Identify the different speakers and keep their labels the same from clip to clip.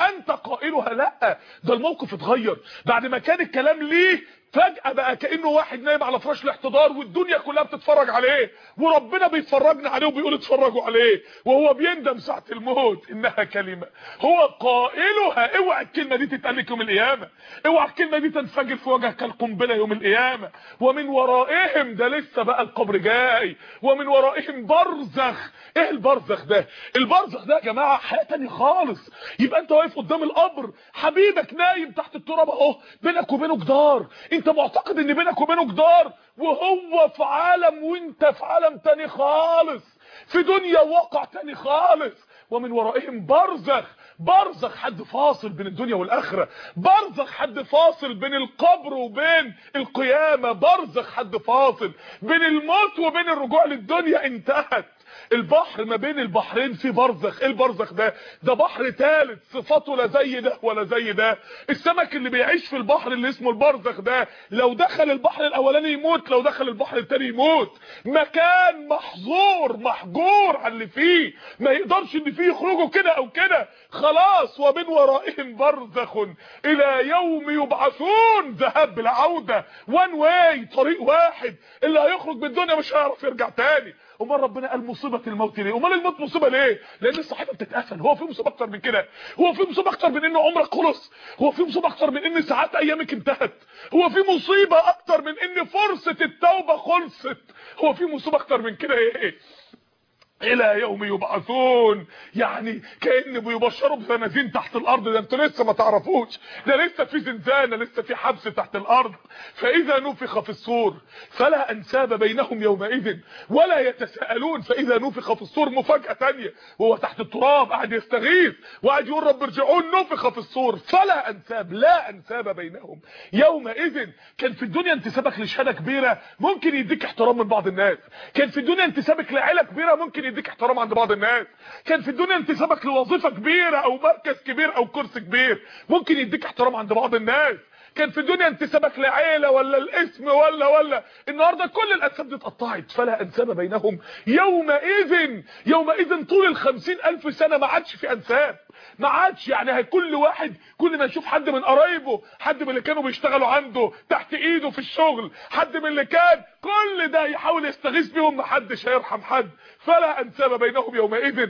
Speaker 1: أنت قائلها لا. ده الموقف اتغير. بعد ما كان الكلام ليه فجأة بقى كأنه واحد نايم على فراش الاحتضار والدنيا كلها بتتفرج عليه وربنا بيتفرجنا عليه وبيقول اتفرجوا عليه وهو بيندم ساعة الموت إنها كلمة. هو قائلها اوعى الكلمة دي تتقال يوم القيامة اوعى الكلمة دي تنفجر في وجهك كالقنبلة يوم القيامة. ومن ورائهم ده لسه بقى القبر جاي ومن ورائهم برزخ. إيه البرزخ ده؟ البرزخ ده يا جماعة حياة تانية خالص. يبقى انت واقف قدام القبر حبيبك نايم تحت التراب اهو بينك وبينه جدار. انت معتقد ان بينك وبينه جدار وهو في عالم وانت في عالم تاني خالص. في دنيا واقع تاني خالص. ومن ورائهم برزخ برزخ حد فاصل بين الدنيا والآخرة. برزخ حد فاصل بين القبر وبين القيامة. برزخ حد فاصل بين الموت وبين الرجوع للدنيا انتهت. البحر ما بين البحرين في برزخ. إيه البرزخ ده ده بحر ثالث صفاته لا زي ده ولا زي ده. السمك اللي بيعيش في البحر اللي اسمه البرزخ ده لو دخل البحر الأولاني يموت لو دخل البحر الثاني يموت. مكان محظور محجور على اللي فيه. ما يقدرش ان فيه يخرجوا كده أو كده. خلاص ومن ورائهم برزخ إلى يوم يبعثون ذهاب بلا عوده وان واي طريق واحد. اللي هيخرج من الدنيا مش هيعرف يرجع تاني. امال ربنا قال مصيبة الموت ليه؟ أمال الموت مصيبة ليه؟ لأن الصحيفه بتتقفل. هو في مصيبة أكتر من كده. هو في مصيبة أكتر من ان عمرك خلص. هو في مصيبة أكتر من إن ساعات أيامك انتهت. هو في مصيبة أكتر من إن فرصة التوبة خلصت. هو في مصيبة أكتر من كده إيه؟ إلى يوم يبعثون. يعني كأن بيبشروا بزنازين تحت الأرض. ده أنتوا لسه ما تعرفوش. ده لسه في زنزانة لسه في حبس تحت الأرض. فإذا نفخ في الصور فلا أنساب بينهم يومئذ ولا يتساءلون. فإذا نفخ في الصور مفاجأة ثانية وهو تحت التراب قاعد يستغيث وقاعد يقول رب ارجعون. نفخ في الصور فلا أنساب لا أنساب بينهم. يومئذ كان في الدنيا انتسابك لشهادة كبيرة ممكن يديك احترام من بعض الناس. كان في الدنيا انتسابك لعيلة كبيرة ممكن يديك احترام عند بعض الناس. كان في الدنيا انتسابك لوظيفة كبيرة أو مركز كبير أو كرسي كبير. ممكن يديك احترام عند بعض الناس. كان في الدنيا انتسابك لعيلة ولا الاسم ولا ولا. النهارده كل الانساب دي اتقطعت فلا أنساب بينهم. يومئذ يومئذ طول الخمسين ألف سنة ما عادش في أنساب. ما عادش يعني كل واحد كل ما يشوف حد من قرايبه حد من اللي كانوا بيشتغلوا عنده تحت ايده في الشغل حد من اللي كان كل ده يحاول يستغيث بيهم ما حدش هيرحم حد. فلا انساب بينهم يومئذ.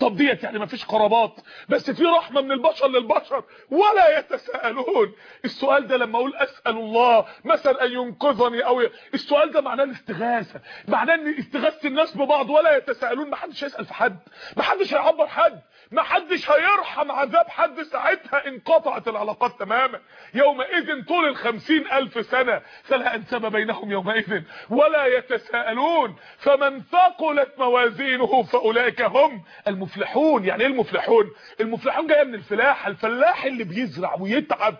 Speaker 1: طب ديت يعني مفيش قرابات بس في رحمة من البشر للبشر ولا يتساءلون. السؤال ده لما أقول أسأل الله مثلا أن ينقذني أو. السؤال ده معناه الاستغاثة معناه إن استغاثة الناس ببعض ولا يتساءلون ما حدش هيسال في حد ما حدش هيعبر حد. ما حدش هيرحم عذاب حد ساعتها انقطعت العلاقات تماما. يومئذ طول الخمسين ألف سنة فلا انسب بينهم يومئذ ولا يتساءلون. فمن ثقلت موازينه فأولئك هم المفلحون. يعني إيه المفلحون؟ المفلحون جاية من الفلاح الفلاح اللي بيزرع ويتعب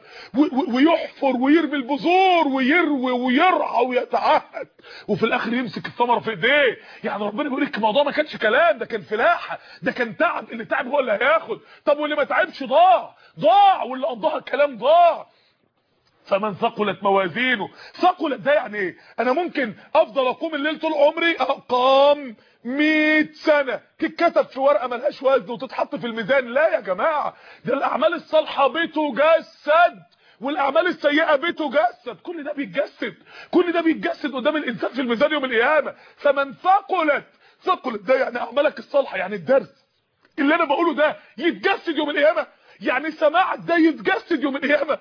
Speaker 1: ويحفر ويرمي البذور ويروي ويرعى ويتعهد وفي الآخر يمسك الثمرة في إيديه. يعني ربنا بيقول لك الموضوع ما كانش كلام ده كان فلاحه ده كان تعب. اللي تعب هو اللي هياخد. طب واللي ما تعبش ضاع. ضاع واللي قضاها الكلام ضاع. فمن ثقلت موازينه. ثقلت ده يعني إيه؟ أنا ممكن أفضل أقوم الليل طول عمري أقام 100 سنة. تتكتب في ورقة ملهاش وزن وتتحط في الميزان. لا يا جماعة. ده الأعمال الصالحة بتجسد. والأعمال السيئة بتجسد. كل ده بيتجسد. كل ده بيتجسد قدام الإنسان في الميزان يوم القيامة. فمن ثقلت. ثقلت ده يعني أعمالك الصالحة يعني الدرس. اللي أنا بقوله ده يتجسد يوم القيامة. يعني سماعك ده يتجسد يوم القيامة.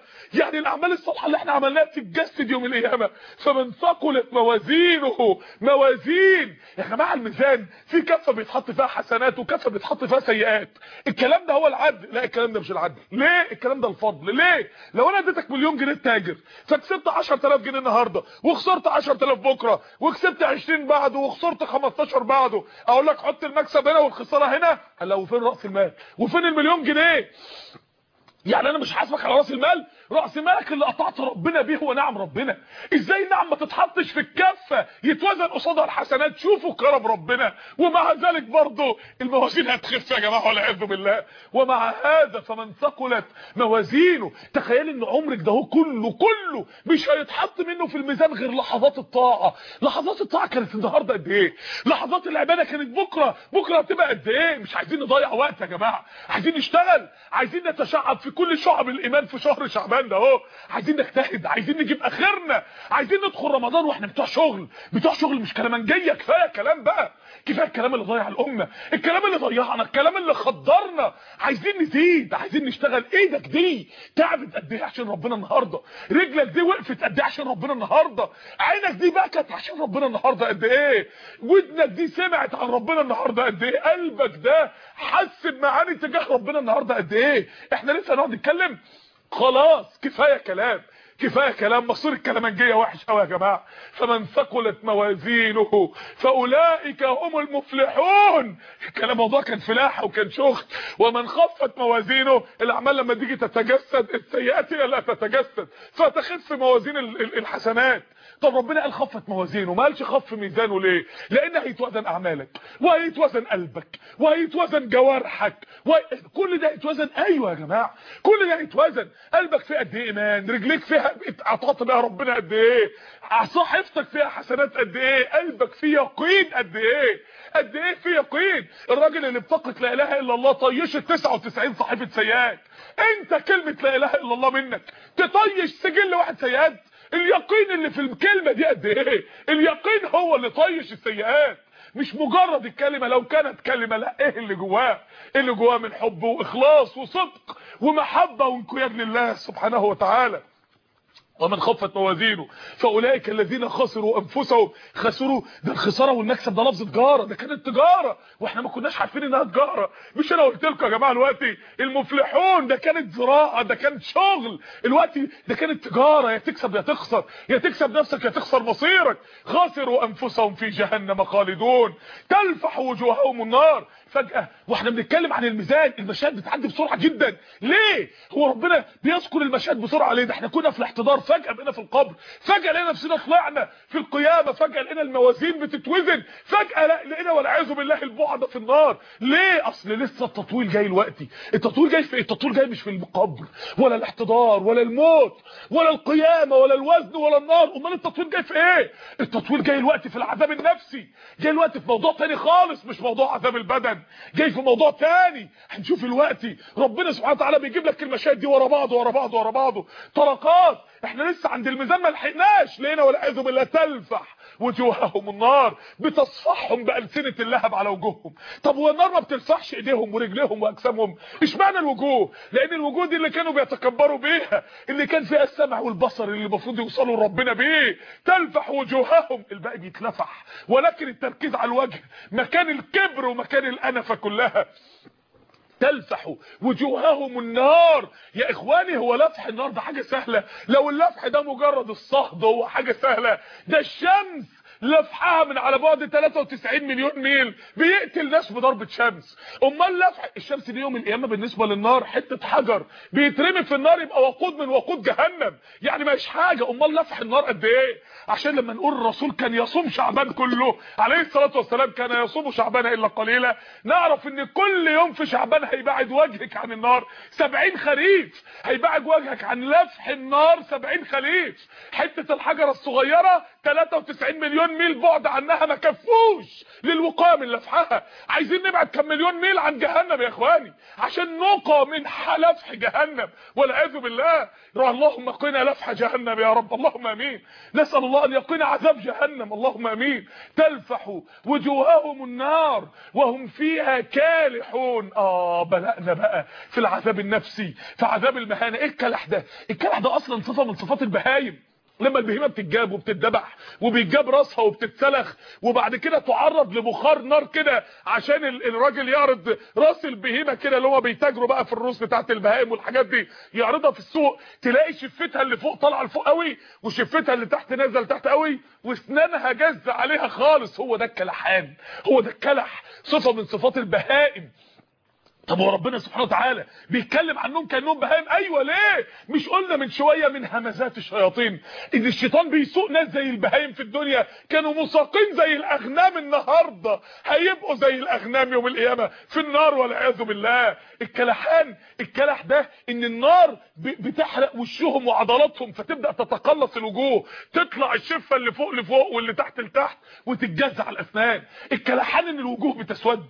Speaker 1: الاعمال الصالحه اللي إحنا عملناها تتجسد يوم القيامة. فمن ثقلت موازينه موازين. يا جماعة الميزان في كفة بيتحط فيها حسنات وكفة بيتحط فيها سيئات. الكلام ده هو العدل. لا الكلام ده مش العدل. ليه؟ الكلام ده الفضل. ليه؟ لو أنا اديتك مليون جنيه تاجر فكسبت 10000 جنيه النهارده وخسرت 10000 بكرة وكسبت 20 بعده وخسرت 15 بعده أقول لك حط المكسب هنا والخسارة هنا؟ هلا وفين رأس المال؟ وفين المليون جنيه؟ يعني أنا مش حاسبك على رأس المال؟ رأس مالك اللي قطعت ربنا بيه هو نعم ربنا. إزاي نعم ما تتحطش في الكفه يتوزن قصادها الحسنات. شوفوا كرم ربنا. ومع ذلك برضه الموازين هتخف يا جماعة والعياذ بالله. ومع هذا فمن ثقلت موازينه. تخيل إن عمرك ده هو كله كله مش هيتحط منه في الميزان غير لحظات الطاعة. لحظات الطاعة كانت النهارده قد إيه؟ لحظات العبادة كانت بكرة. بكرة هتبقى قد إيه؟ مش عايزين نضيع وقت يا جماعة. عايزين نشتغل. عايزين نتشعب في كل شعب الإيمان في شهر شعبان. ده اهو. عايزين نجتهد عايزين نجيب اخرنا. عايزين ندخل رمضان وإحنا بتوع شغل. بتوع شغل مش كلامنجيه كفاية كلام بقى. كفاية الكلام اللي ضيع الأمة. الكلام اللي ضيعنا الكلام اللي خدرنا. عايزين نزيد عايزين نشتغل. إيدك دي تعبت قد إيه عشان ربنا النهارده؟ رجلك دي وقفت قد إيه عشان ربنا النهارده؟ عينك دي بكت عشان ربنا النهارده قد إيه؟ ودنك دي سمعت عن ربنا النهارده قد إيه؟ قلبك ده حس بمعاني تجاه ربنا النهارده قد إيه؟ إحنا لسه هنقعد نتكلم؟ خلاص كفاية كلام كفاية كلام مصير الكلامنجيه وحش قوي يا جماعة. فمن ثقلت موازينه فأولئك هم المفلحون. الكلام موضوع كان فلاحه وكان شغل ومن خفت موازينه الأعمال لما تيجي تتجسد السيئات لا تتجسد فتخف موازين الحسنات. طب ربنا قال خفت موازينه ما قالش خف ميزانه ليه؟ لأن هيتوزن أعمالك وهيتوزن قلبك وهيتوزن جوارحك وكل ده هيتوزن أيوه يا جماعة كل ده هيتوزن قلبك فيه قد إيه إيمان؟ رجليك فيها عطات بها ربنا قد إيه؟ صحيفتك فيها حسنات قد إيه؟ قلبك فيه يقين قد إيه؟ قد إيه فيه يقين؟ الراجل اللي بطاقه لا إله إلا الله طيشت 99 صحيفه سيئات. أنت كلمة لا إله إلا الله منك تطيش سجل واحد سيئات؟ اليقين اللي في الكلمة دي قد إيه؟ اليقين هو اللي طيش السيئات. مش مجرد الكلمة لو كانت كلمة لا إيه اللي جواه؟ اللي جواه من حب وإخلاص وصدق ومحبة وانقياد لله سبحانه وتعالى؟ ومن خفت موازينه. فأولئك الذين خسروا أنفسهم خسروا. ده الخسارة والمكسب ده لفظ تجارة ده كانت تجارة. وإحنا ما كناش عارفين إنها تجارة. مش أنا قلت لكم يا جماعة دلوقتي المفلحون ده كانت زراعة ده كانت شغل. دلوقتي ده كانت تجارة يا تكسب يا تخسر. يا تكسب نفسك يا تخسر مصيرك. خسروا أنفسهم في جهنم خالدون. تلفح وجوههم النار. فجأة وإحنا بنتكلم عن الميزان المشاهد بتعدي بسرعة جدا. ليه؟ هو ربنا بيذكر المشاهد بسرعة. ليه؟ ده إحنا كنا في الاحتضار فجأة بقينا في القبر فجأة لقينا نفسنا طلعنا في القيامة فجأة لقينا الموازين بتتوزن فجأة لقينا والعياذ بالله البعد في النار. ليه؟ أصل لسه التطويل جاي دلوقتي. التطويل جاي في إيه؟ التطويل جاي مش في القبر ولا الاحتضار ولا الموت ولا القيامة ولا الوزن ولا النار. أمال التطويل جاي في إيه؟ التطويل جاي دلوقتي في العذاب النفسي جاي دلوقتي في موضوع تاني خالص مش موضوع عذاب البدن. جاي في موضوع تاني. هنشوف دلوقتي ربنا سبحانه وتعالى بيجيب لك المشاهد دي ورا بعض ورا بعض ورا بعض. طرقات. إحنا لسه عند الميزان ما لحقناش. لقينا والعياذ بالله تلفح وجوههم النار. بتصفحهم بألسنة اللهب على وجوههم. طب هو النار ما بتلفحش إيديهم ورجليهم وأجسامهم؟ إشمعنى الوجوه؟ لأن الوجوه دي اللي كانوا بيتكبروا بيها. اللي كان فيها السمع والبصر اللي المفروض يوصلوا لربنا بيه. تلفح وجوههم. الباقي بيتلفح. ولكن التركيز على الوجه. مكان الكبر ومكان الانفه كلها. تلفح وجوههم النار. يا إخواني هو لفح النار ده حاجة سهلة؟ لو اللفح ده مجرد الصهد هو حاجة سهلة ده الشمس لفحها من على بعد 93 مليون ميل بيقتل ناس بضربة شمس. أمال لفح الشمس دي يوم القيامة بالنسبة للنار حتة حجر بيترمي في النار يبقى وقود من وقود جهنم. يعني مش حاجة. أمال لفح النار قد إيه؟ عشان لما نقول الرسول كان يصوم شعبان كله عليه الصلاة والسلام كان يصوم شعبان إلا قليلا. نعرف إن كل يوم في شعبان هيبعد وجهك عن النار. 70 خريف هيبعد وجهك عن لفح النار 70 خريف. حتة الحجرة الصغيرة 93 مليون ميل بعد عنها ما كفوش للوقايه من لفحها عايزين نبعد كم مليون ميل عن جهنم يا إخواني عشان نقى من لفح جهنم. والعياذ بالله اللهم قنا لفح جهنم يا رب. اللهم آمين. نسأل الله أن يقينا عذاب جهنم. اللهم آمين. تلفح وجوههم النار وهم فيها كالحون. آه بلقنا بقى في العذاب النفسي في عذاب المهانة. إيه الكلح ده؟ الكلح ده أصلا صفة من صفات البهايم. لما البهيمة بتتجاب وبتتذبح وبيتجاب راسها وبتتسلخ وبعد كده تعرض لبخار نار كده عشان الراجل يعرض راس البهيمة كده اللي هو بيتاجروا بقى في الروس بتاعة البهائم والحاجات دي يعرضها في السوق تلاقي شفتها اللي فوق طالعة لفوق قوي وشفتها اللي تحت نازلة لتحت قوي واسنانها جاز عليها خالص. هو ده الكلحان هو ده الكلح صفة من صفات البهائم. طب هو ربنا سبحانه وتعالى بيتكلم عنهم كانهم بهايم أيوه. ليه؟ مش قلنا من شوية من همزات الشياطين إن الشيطان بيسوق ناس زي البهايم في الدنيا كانوا مساقين زي الأغنام النهارده. هيبقوا زي الأغنام يوم القيامة في النار والعياذ بالله. الكلحان الكلح ده إن النار بتحرق وشهم وعضلاتهم فتبدأ تتقلص الوجوه تطلع الشفة اللي فوق لفوق واللي تحت لتحت وتتجزع الأسنان. الكلحان إن الوجوه بتسود.